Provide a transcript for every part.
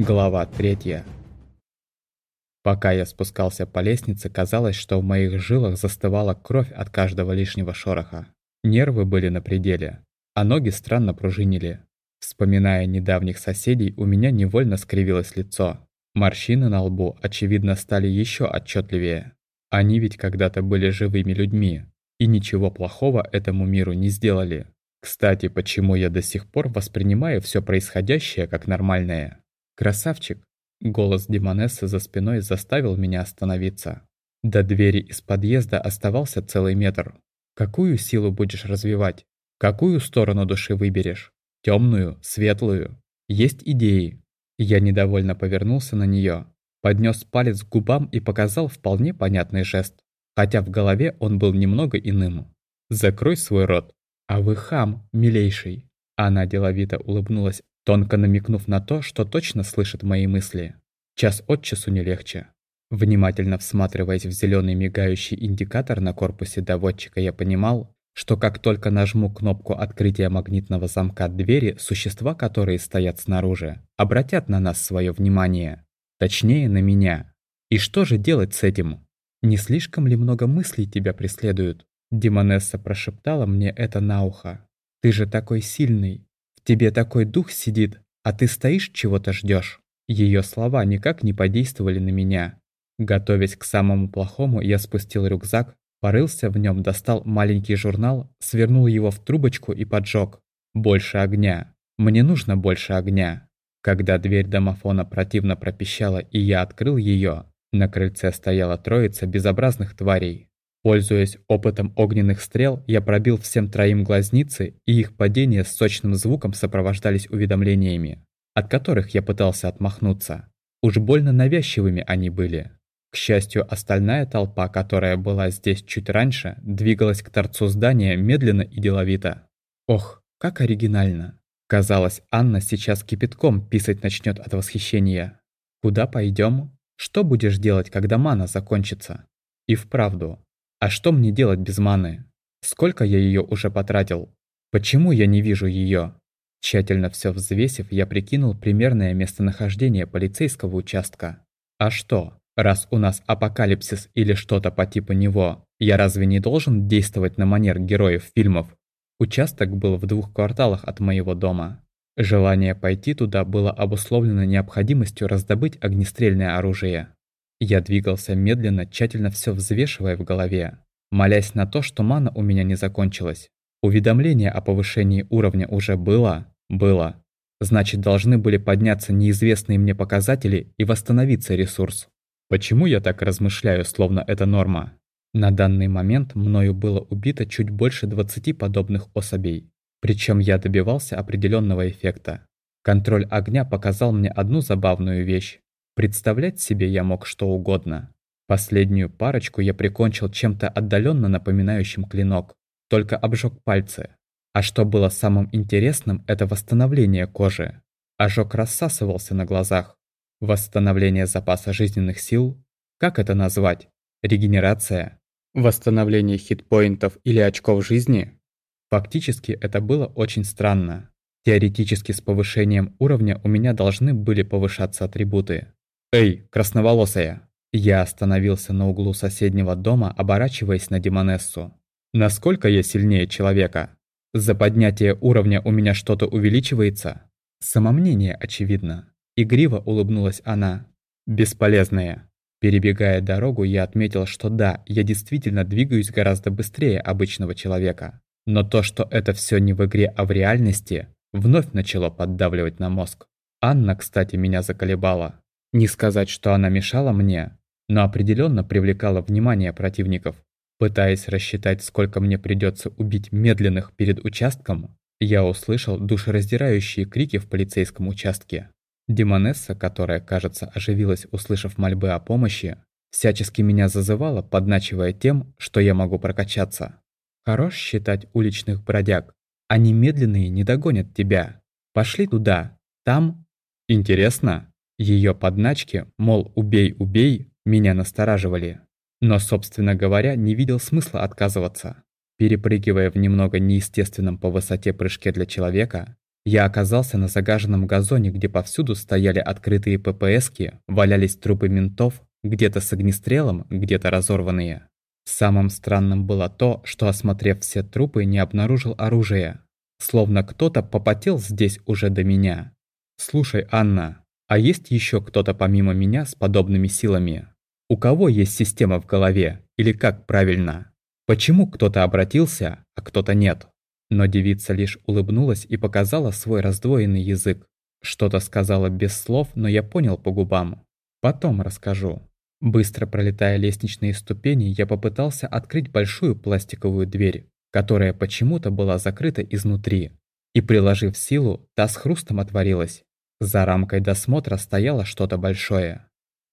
Глава третья. Пока я спускался по лестнице, казалось, что в моих жилах застывала кровь от каждого лишнего шороха. Нервы были на пределе, а ноги странно пружинили. Вспоминая недавних соседей, у меня невольно скривилось лицо. Морщины на лбу, очевидно, стали еще отчетливее. Они ведь когда-то были живыми людьми, и ничего плохого этому миру не сделали. Кстати, почему я до сих пор воспринимаю все происходящее как нормальное? «Красавчик!» Голос Демонессы за спиной заставил меня остановиться. До двери из подъезда оставался целый метр. Какую силу будешь развивать? Какую сторону души выберешь? Темную, светлую? Есть идеи? Я недовольно повернулся на нее, поднес палец к губам и показал вполне понятный жест, хотя в голове он был немного иным. «Закрой свой рот, а вы хам, милейший!» Она деловито улыбнулась тонко намекнув на то, что точно слышит мои мысли. Час от часу не легче. Внимательно всматриваясь в зеленый мигающий индикатор на корпусе доводчика, я понимал, что как только нажму кнопку открытия магнитного замка двери, существа, которые стоят снаружи, обратят на нас свое внимание. Точнее, на меня. И что же делать с этим? Не слишком ли много мыслей тебя преследуют? Демонесса прошептала мне это на ухо. Ты же такой сильный, тебе такой дух сидит, а ты стоишь, чего-то ждешь. Ее слова никак не подействовали на меня. Готовясь к самому плохому, я спустил рюкзак, порылся в нем, достал маленький журнал, свернул его в трубочку и поджег. Больше огня. Мне нужно больше огня. Когда дверь домофона противно пропищала и я открыл ее, на крыльце стояла троица безобразных тварей. Пользуясь опытом огненных стрел, я пробил всем троим глазницы, и их падения с сочным звуком сопровождались уведомлениями, от которых я пытался отмахнуться. Уж больно навязчивыми они были. К счастью, остальная толпа, которая была здесь чуть раньше, двигалась к торцу здания медленно и деловито. Ох, как оригинально. Казалось, Анна сейчас кипятком писать начнет от восхищения. Куда пойдем? Что будешь делать, когда мана закончится? И вправду, а что мне делать без маны? Сколько я ее уже потратил? Почему я не вижу ее? Тщательно все взвесив, я прикинул примерное местонахождение полицейского участка. А что, раз у нас апокалипсис или что-то по типу него, я разве не должен действовать на манер героев фильмов? Участок был в двух кварталах от моего дома. Желание пойти туда было обусловлено необходимостью раздобыть огнестрельное оружие. Я двигался медленно, тщательно все взвешивая в голове, молясь на то, что мана у меня не закончилась. Уведомление о повышении уровня уже было? Было. Значит, должны были подняться неизвестные мне показатели и восстановиться ресурс. Почему я так размышляю, словно это норма? На данный момент мною было убито чуть больше 20 подобных особей. Причем я добивался определенного эффекта. Контроль огня показал мне одну забавную вещь. Представлять себе я мог что угодно. Последнюю парочку я прикончил чем-то отдаленно напоминающим клинок, только обжег пальцы. А что было самым интересным, это восстановление кожи. Ожог рассасывался на глазах. Восстановление запаса жизненных сил? Как это назвать? Регенерация? Восстановление хитпоинтов или очков жизни? Фактически это было очень странно. Теоретически с повышением уровня у меня должны были повышаться атрибуты. «Эй, красноволосая!» Я остановился на углу соседнего дома, оборачиваясь на Демонессу. «Насколько я сильнее человека? За поднятие уровня у меня что-то увеличивается?» Самомнение, очевидно. Игриво улыбнулась она. «Бесполезная». Перебегая дорогу, я отметил, что да, я действительно двигаюсь гораздо быстрее обычного человека. Но то, что это все не в игре, а в реальности, вновь начало поддавливать на мозг. Анна, кстати, меня заколебала. Не сказать, что она мешала мне, но определенно привлекала внимание противников. Пытаясь рассчитать, сколько мне придется убить медленных перед участком, я услышал душераздирающие крики в полицейском участке. Демонесса, которая, кажется, оживилась, услышав мольбы о помощи, всячески меня зазывала, подначивая тем, что я могу прокачаться. Хорош считать уличных бродяг. Они медленные не догонят тебя. Пошли туда. Там... Интересно? Ее подначки, мол, убей, убей, меня настораживали. Но, собственно говоря, не видел смысла отказываться. Перепрыгивая в немного неестественном по высоте прыжке для человека, Я оказался на загаженном газоне, где повсюду стояли открытые ППСки, валялись трупы ментов, где-то с огнестрелом, где-то разорванные. Самым странным было то, что, осмотрев все трупы, не обнаружил оружия. Словно кто-то попотел здесь уже до меня. «Слушай, Анна, а есть еще кто-то помимо меня с подобными силами? У кого есть система в голове? Или как правильно? Почему кто-то обратился, а кто-то нет?» Но девица лишь улыбнулась и показала свой раздвоенный язык. Что-то сказала без слов, но я понял по губам. Потом расскажу. Быстро пролетая лестничные ступени, я попытался открыть большую пластиковую дверь, которая почему-то была закрыта изнутри. И приложив силу, та с хрустом отворилась. За рамкой досмотра стояло что-то большое.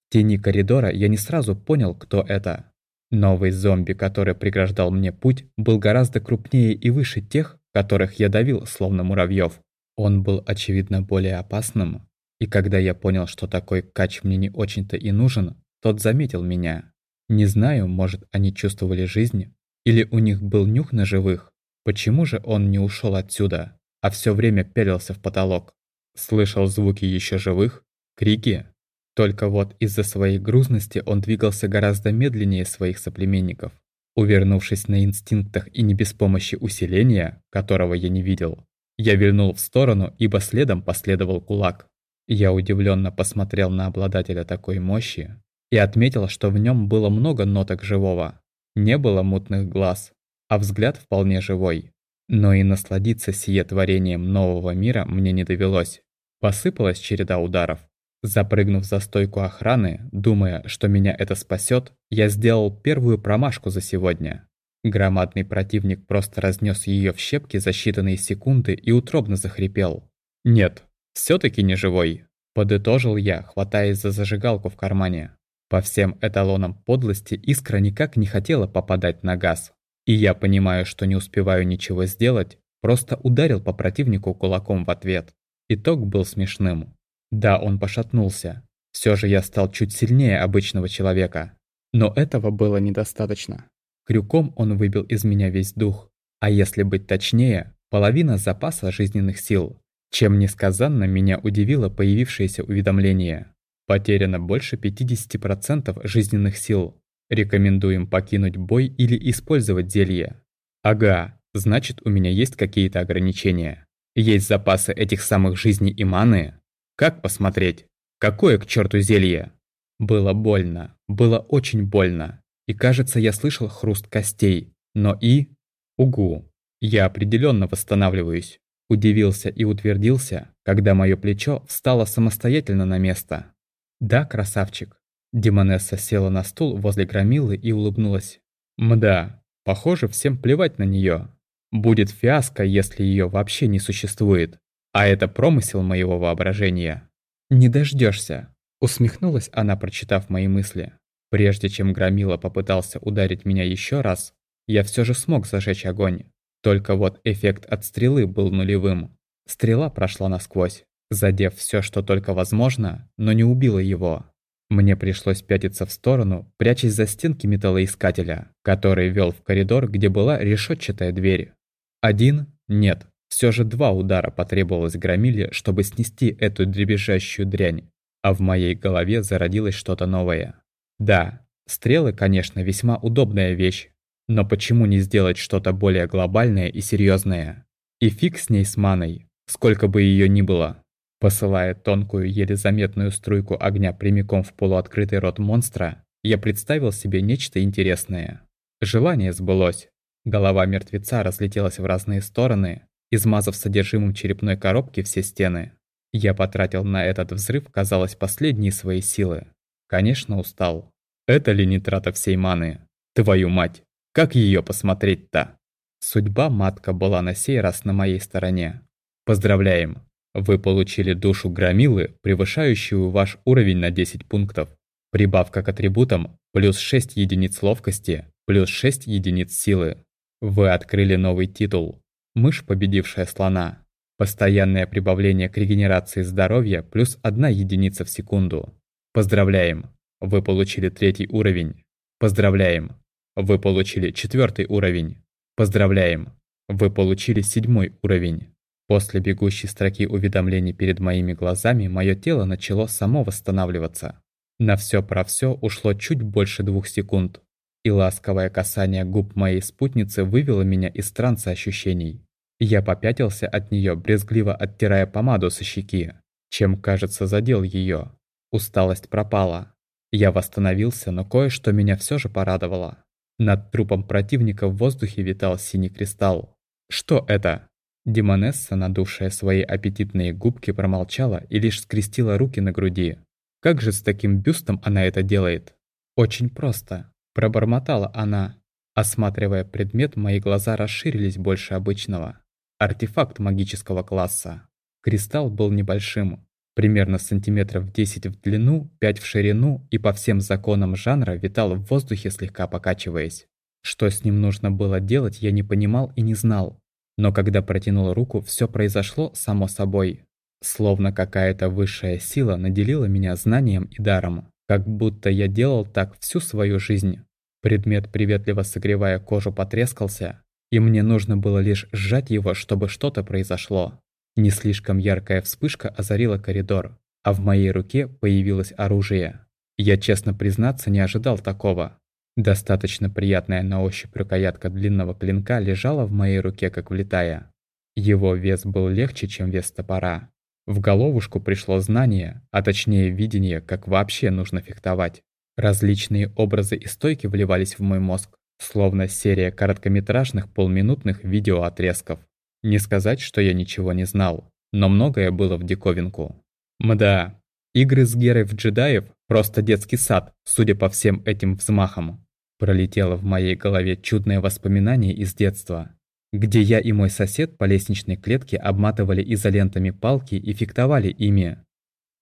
В тени коридора я не сразу понял, кто это. Новый зомби, который преграждал мне путь, был гораздо крупнее и выше тех, которых я давил, словно муравьев. Он был, очевидно, более опасным. И когда я понял, что такой кач мне не очень-то и нужен, тот заметил меня. Не знаю, может, они чувствовали жизнь, или у них был нюх на живых. Почему же он не ушел отсюда, а все время пялился в потолок? Слышал звуки еще живых? Крики? Только вот из-за своей грузности он двигался гораздо медленнее своих соплеменников. Увернувшись на инстинктах и не без помощи усиления, которого я не видел, я вильнул в сторону, ибо следом последовал кулак. Я удивленно посмотрел на обладателя такой мощи и отметил, что в нем было много ноток живого. Не было мутных глаз, а взгляд вполне живой. Но и насладиться сие творением нового мира мне не довелось. Посыпалась череда ударов. Запрыгнув за стойку охраны, думая, что меня это спасет, я сделал первую промашку за сегодня. Громадный противник просто разнес ее в щепки за считанные секунды и утробно захрипел. «Нет, все таки не живой», – подытожил я, хватаясь за зажигалку в кармане. По всем эталонам подлости искра никак не хотела попадать на газ. И я понимаю, что не успеваю ничего сделать, просто ударил по противнику кулаком в ответ. Итог был смешным. Да, он пошатнулся. Все же я стал чуть сильнее обычного человека. Но этого было недостаточно. Крюком он выбил из меня весь дух. А если быть точнее, половина запаса жизненных сил. Чем несказанно меня удивило появившееся уведомление. Потеряно больше 50% жизненных сил. Рекомендуем покинуть бой или использовать зелье. Ага, значит у меня есть какие-то ограничения. Есть запасы этих самых жизней и маны, как посмотреть? Какое к черту зелье? Было больно, было очень больно. И кажется, я слышал хруст костей. Но и... Угу. Я определенно восстанавливаюсь. Удивился и утвердился, когда мое плечо встало самостоятельно на место. Да, красавчик. Демонесса села на стул возле громилы и улыбнулась. Мда, похоже, всем плевать на нее. Будет фиаско, если ее вообще не существует. А это промысел моего воображения. Не дождешься, усмехнулась она, прочитав мои мысли. Прежде чем Громила попытался ударить меня еще раз, я все же смог зажечь огонь. Только вот эффект от стрелы был нулевым. Стрела прошла насквозь, задев все, что только возможно, но не убила его. Мне пришлось пятиться в сторону, прячась за стенки металлоискателя, который вел в коридор, где была решетчатая дверь. Один? Нет. Все же два удара потребовалось Громиле, чтобы снести эту дребезжащую дрянь, а в моей голове зародилось что-то новое. Да, стрелы, конечно, весьма удобная вещь, но почему не сделать что-то более глобальное и серьезное? И фиг с ней с маной, сколько бы ее ни было. Посылая тонкую, еле заметную струйку огня прямиком в полуоткрытый рот монстра, я представил себе нечто интересное. Желание сбылось. Голова мертвеца разлетелась в разные стороны, измазав содержимым черепной коробки все стены. Я потратил на этот взрыв, казалось, последние свои силы. Конечно, устал. Это ли не трата всей маны? Твою мать! Как ее посмотреть-то? Судьба матка была на сей раз на моей стороне. Поздравляем! Вы получили душу громилы, превышающую ваш уровень на 10 пунктов. Прибавка к атрибутам плюс 6 единиц ловкости, плюс 6 единиц силы. Вы открыли новый титул Мышь, победившая слона. Постоянное прибавление к регенерации здоровья плюс одна единица в секунду. Поздравляем! Вы получили третий уровень. Поздравляем! Вы получили четвертый уровень. Поздравляем! Вы получили седьмой уровень. После бегущей строки уведомлений перед моими глазами мое тело начало само восстанавливаться. На все про все ушло чуть больше двух секунд, и ласковое касание губ моей спутницы вывело меня из транса ощущений. Я попятился от нее, брезгливо оттирая помаду со щеки, чем, кажется, задел ее. Усталость пропала. Я восстановился, но кое-что меня все же порадовало. Над трупом противника в воздухе витал синий кристалл. Что это? Демонесса, надувшая свои аппетитные губки, промолчала и лишь скрестила руки на груди. Как же с таким бюстом она это делает? Очень просто. Пробормотала она. Осматривая предмет, мои глаза расширились больше обычного. Артефакт магического класса. Кристалл был небольшим, примерно сантиметров 10 в длину, 5 в ширину и по всем законам жанра витал в воздухе, слегка покачиваясь. Что с ним нужно было делать, я не понимал и не знал. Но когда протянул руку, все произошло само собой. Словно какая-то высшая сила наделила меня знанием и даром. Как будто я делал так всю свою жизнь. Предмет, приветливо согревая кожу, потрескался, и мне нужно было лишь сжать его, чтобы что-то произошло. Не слишком яркая вспышка озарила коридор, а в моей руке появилось оружие. Я, честно признаться, не ожидал такого. Достаточно приятная на ощупь рукоятка длинного клинка лежала в моей руке, как влетая. Его вес был легче, чем вес топора. В головушку пришло знание, а точнее видение, как вообще нужно фехтовать. Различные образы и стойки вливались в мой мозг, словно серия короткометражных полминутных видеоотрезков. Не сказать, что я ничего не знал, но многое было в диковинку. Мда, игры с Герой в джедаев – просто детский сад, судя по всем этим взмахам. Пролетело в моей голове чудное воспоминание из детства, где я и мой сосед по лестничной клетке обматывали изолентами палки и фехтовали ими.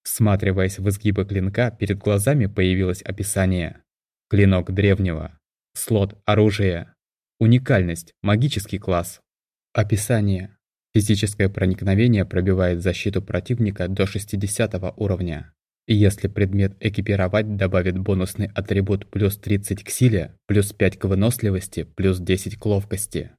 Всматриваясь в изгибы клинка, перед глазами появилось описание. Клинок древнего. Слот оружия. Уникальность. Магический класс. Описание. Физическое проникновение пробивает защиту противника до 60 уровня. И если предмет экипировать добавит бонусный атрибут плюс 30 к силе, плюс 5 к выносливости, плюс 10 к ловкости.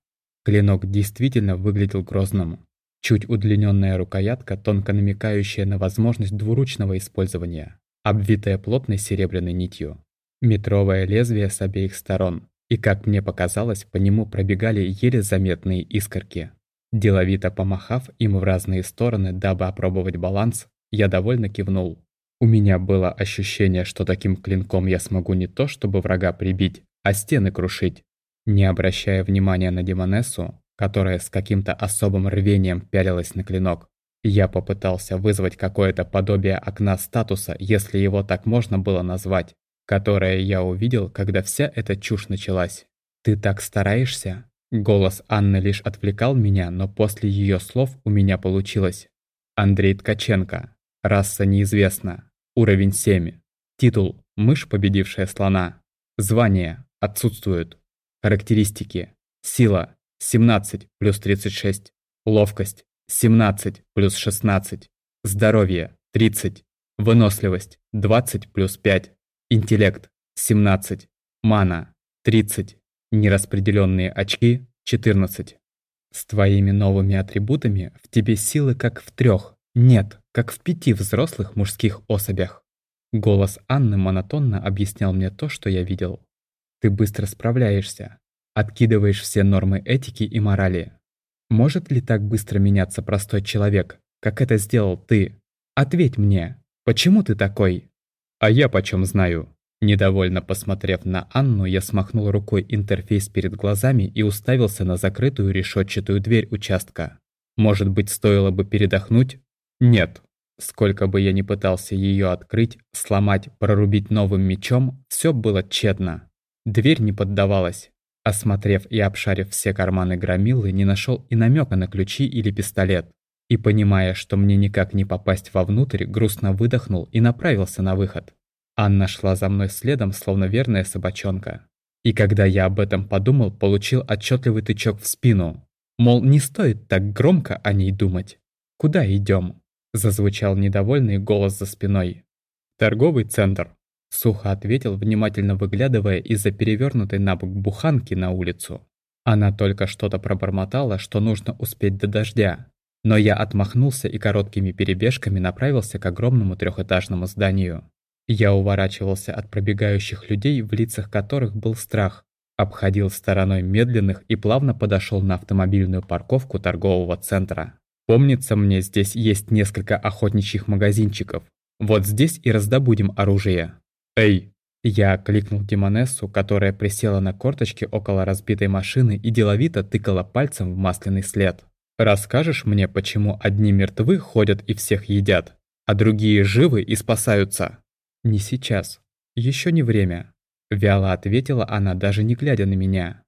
Клинок действительно выглядел грозным. Чуть удлиненная рукоятка, тонко намекающая на возможность двуручного использования, обвитая плотной серебряной нитью. Метровое лезвие с обеих сторон, и, как мне показалось, по нему пробегали еле заметные искорки. Деловито помахав им в разные стороны, дабы опробовать баланс, я довольно кивнул. У меня было ощущение, что таким клинком я смогу не то чтобы врага прибить, а стены крушить. Не обращая внимания на Демонессу, которая с каким-то особым рвением пялилась на клинок, я попытался вызвать какое-то подобие окна статуса, если его так можно было назвать, которое я увидел, когда вся эта чушь началась. «Ты так стараешься?» Голос Анны лишь отвлекал меня, но после ее слов у меня получилось. Андрей Ткаченко. Раса неизвестна. Уровень 7. Титул «Мышь, победившая слона». Звание отсутствует. Характеристики. Сила 17 плюс 36. Ловкость 17 плюс 16. Здоровье 30. Выносливость 20 плюс 5. Интеллект 17. Мана 30. Нераспределенные очки 14. С твоими новыми атрибутами в тебе силы как в трех, нет, как в пяти взрослых мужских особях. Голос Анны монотонно объяснял мне то, что я видел. Ты быстро справляешься, откидываешь все нормы этики и морали. Может ли так быстро меняться простой человек, как это сделал ты? Ответь мне, почему ты такой? А я почем знаю? Недовольно посмотрев на Анну, я смахнул рукой интерфейс перед глазами и уставился на закрытую решетчатую дверь участка. Может быть, стоило бы передохнуть? Нет. Сколько бы я ни пытался ее открыть, сломать, прорубить новым мечом, все было тщетно. Дверь не поддавалась. Осмотрев и обшарив все карманы громилы, не нашел и намека на ключи или пистолет. И понимая, что мне никак не попасть вовнутрь, грустно выдохнул и направился на выход. Анна шла за мной следом, словно верная собачонка. И когда я об этом подумал, получил отчетливый тычок в спину. Мол, не стоит так громко о ней думать. Куда идем? Зазвучал недовольный голос за спиной. «Торговый центр», — сухо ответил, внимательно выглядывая из-за перевернутой на бок буханки на улицу. Она только что-то пробормотала, что нужно успеть до дождя. Но я отмахнулся и короткими перебежками направился к огромному трехэтажному зданию. Я уворачивался от пробегающих людей, в лицах которых был страх, обходил стороной медленных и плавно подошел на автомобильную парковку торгового центра. Помнится мне, здесь есть несколько охотничьих магазинчиков. Вот здесь и раздобудем оружие. Эй! Я окликнул Демонессу, которая присела на корточки около разбитой машины и деловито тыкала пальцем в масляный след. «Расскажешь мне, почему одни мертвы ходят и всех едят, а другие живы и спасаются?» «Не сейчас. Еще не время. Вяло ответила она, даже не глядя на меня.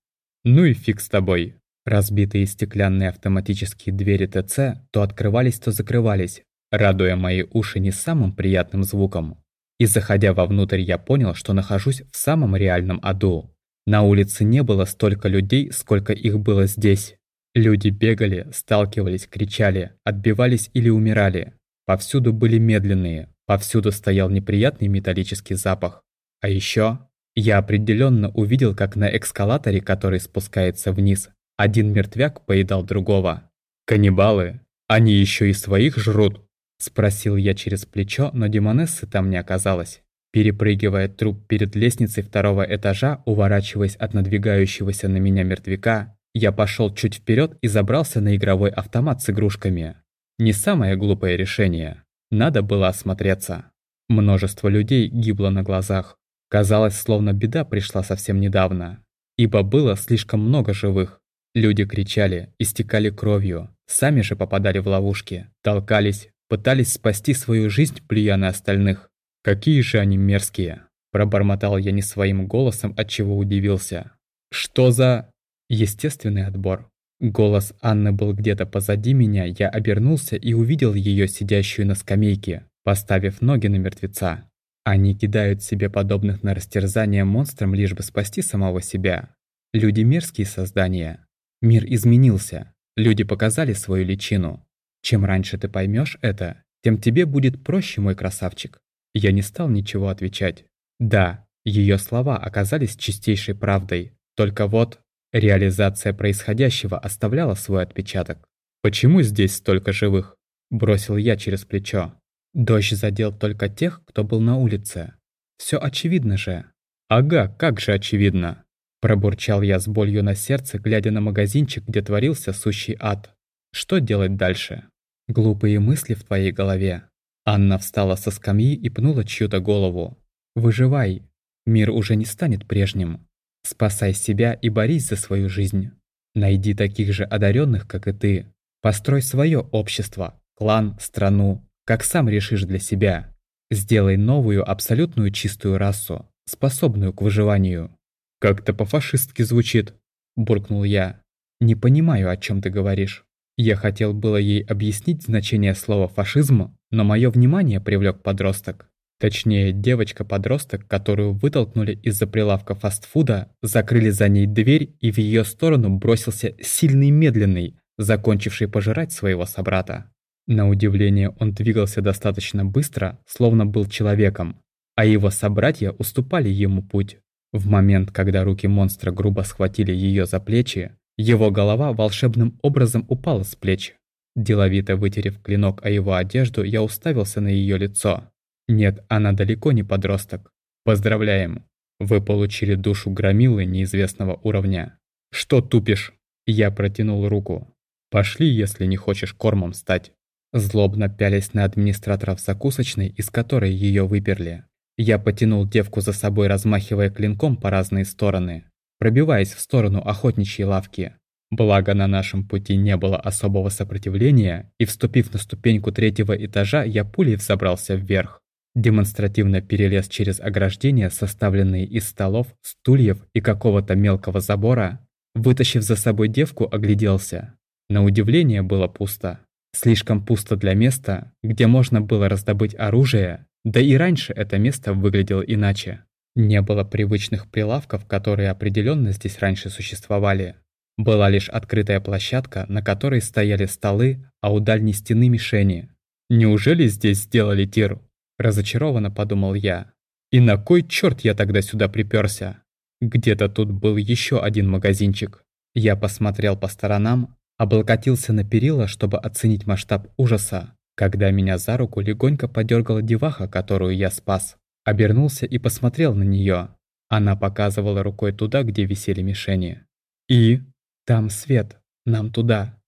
«Ну и фиг с тобой». Разбитые стеклянные автоматические двери ТЦ то открывались, то закрывались, радуя мои уши не самым приятным звуком. И заходя вовнутрь, я понял, что нахожусь в самом реальном аду. На улице не было столько людей, сколько их было здесь. Люди бегали, сталкивались, кричали, отбивались или умирали. Повсюду были медленные, повсюду стоял неприятный металлический запах. А еще я определенно увидел, как на эскалаторе, который спускается вниз, один мертвяк поедал другого. «Каннибалы? Они еще и своих жрут?» Спросил я через плечо, но Демонессы там не оказалось. Перепрыгивая труп перед лестницей второго этажа, уворачиваясь от надвигающегося на меня мертвяка, я пошел чуть вперед и забрался на игровой автомат с игрушками. Не самое глупое решение. Надо было осмотреться. Множество людей гибло на глазах. Казалось, словно беда пришла совсем недавно, ибо было слишком много живых. Люди кричали, истекали кровью, сами же попадали в ловушки, толкались, пытались спасти свою жизнь, плюя на остальных. Какие же они мерзкие! Пробормотал я не своим голосом, от чего удивился. Что за... Естественный отбор. Голос Анны был где-то позади меня, я обернулся и увидел ее сидящую на скамейке, поставив ноги на мертвеца. Они кидают себе подобных на растерзание монстрам, лишь бы спасти самого себя. Люди мерзкие создания. Мир изменился. Люди показали свою личину. Чем раньше ты поймешь это, тем тебе будет проще, мой красавчик. Я не стал ничего отвечать. Да, ее слова оказались чистейшей правдой. Только вот реализация происходящего оставляла свой отпечаток. «Почему здесь столько живых?» – бросил я через плечо. Дождь задел только тех, кто был на улице. Все очевидно же. Ага, как же очевидно. Пробурчал я с болью на сердце, глядя на магазинчик, где творился сущий ад. Что делать дальше? Глупые мысли в твоей голове. Анна встала со скамьи и пнула чью-то голову. Выживай. Мир уже не станет прежним. Спасай себя и борись за свою жизнь. Найди таких же одаренных, как и ты. Построй свое общество, клан, страну, как сам решишь для себя. Сделай новую абсолютную чистую расу, способную к выживанию. Как-то по-фашистски звучит, буркнул я. Не понимаю, о чем ты говоришь. Я хотел было ей объяснить значение слова «фашизм», но мое внимание привлек подросток. Точнее, девочка-подросток, которую вытолкнули из-за прилавка фастфуда, закрыли за ней дверь и в ее сторону бросился сильный медленный, закончивший пожирать своего собрата. На удивление он двигался достаточно быстро, словно был человеком, а его собратья уступали ему путь. В момент, когда руки монстра грубо схватили ее за плечи, его голова волшебным образом упала с плеч. Деловито вытерев клинок о его одежду, я уставился на ее лицо. Нет, она далеко не подросток. Поздравляем. Вы получили душу громилы неизвестного уровня. Что тупишь? Я протянул руку. Пошли, если не хочешь кормом стать. Злобно пялясь на администраторов закусочной, из которой ее выперли. Я потянул девку за собой, размахивая клинком по разные стороны, пробиваясь в сторону охотничьей лавки. Благо на нашем пути не было особого сопротивления, и вступив на ступеньку третьего этажа, я пулей взобрался вверх. Демонстративно перелез через ограждения, составленные из столов, стульев и какого-то мелкого забора. Вытащив за собой девку, огляделся. На удивление было пусто. Слишком пусто для места, где можно было раздобыть оружие, да и раньше это место выглядело иначе. Не было привычных прилавков, которые определенно здесь раньше существовали. Была лишь открытая площадка, на которой стояли столы, а у дальней стены мишени. «Неужели здесь сделали тир?» Разочарованно подумал я. «И на кой черт я тогда сюда приперся? Где-то тут был еще один магазинчик. Я посмотрел по сторонам, Облокотился на перила, чтобы оценить масштаб ужаса, когда меня за руку легонько подергала деваха, которую я спас. Обернулся и посмотрел на нее. Она показывала рукой туда, где висели мишени. «И? Там свет. Нам туда».